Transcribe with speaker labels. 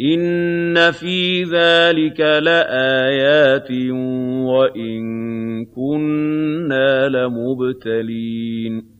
Speaker 1: إِنَّ فِي ذَٰلِكَ لَآيَاتٍ وَإِن كُنَّا لَمُبْتَلِينَ